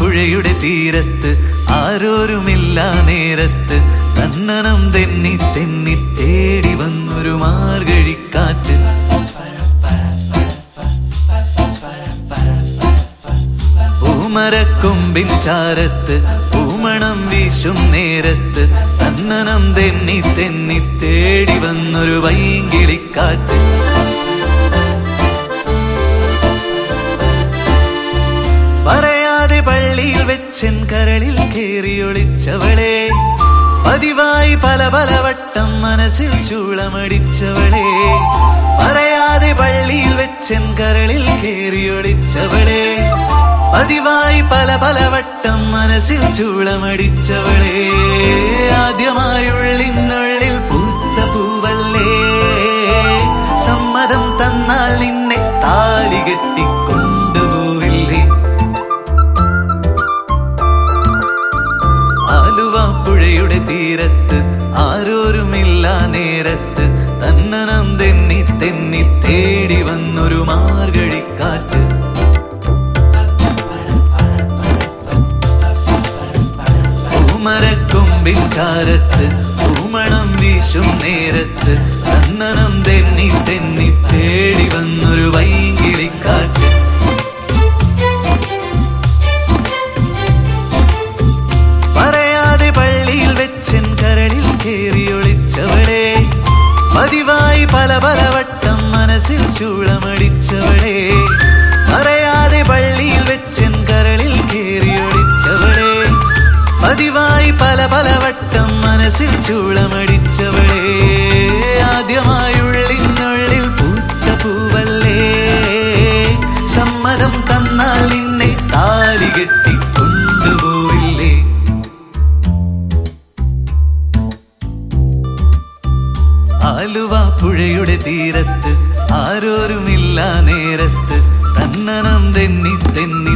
പുഴയുടെ തീരത്ത് ആരോരുമില്ല നേരത്ത്. കണ്ണനം തെന്നി തെന്നി തേടി വന്നൊരു മാർഗഴിക്കാറ്റ്. പൂമരക്കൊമ്പിൻ ചാരത്ത് പൂമണം വീശും നേരത്ത്. കണ്ണനം തെന്നി തെന്നി തേടി വന്നൊരു വൈകിളിക്കാറ്റ് വെച്ചൻ കരളിൽ കേറിയൊളിച്ചവളെ. പതിവായി പല പല വട്ടം മനസ്സിൽ ചൂളമടിച്ചവളെ. പറയാതെ പള്ളിയിൽ വെച്ചൻ കരളിൽ കേറിയൊളിച്ചവളെ. പതിവായി പല പല വട്ടം മനസ്സിൽ ചൂളമടിച്ചവളെ. ആദ്യമായുള്ളിനുള്ളിൽ പൂത്ത പൂവല്ലേ. സമ്മതം തന്നാൽ നിന്നെ താലി കെട്ടിക്കൊണ്ടുപോവില്ലേ തീരത്ത് ആരോരുമില്ല നേരത്ത്. തന്നനം തെന്നി തെന്നി തേടി വന്നൊരു മാർഗഴിക്കാറ്റ്. പൂമരക്കൊമ്പിൻ ചാരത്ത് പൂമണം വീശും നേരത്ത്. പതിവായി പല പല വട്ടം മനസ്സിൽ ചൂളമടിച്ചവളെ. മറയാതെ പള്ളിയിൽ വെച്ചൻ കരളിൽ കേറിയൊടിച്ചവളെ പതിവായി പല പല വട്ടം മനസ്സിൽ ചൂളമടിച്ചവളെ. ആലുവ പുഴയുടെ തീരത്ത് ആരോരുമില്ല നേരത്ത് തന്നനം തെന്നി തെന്നി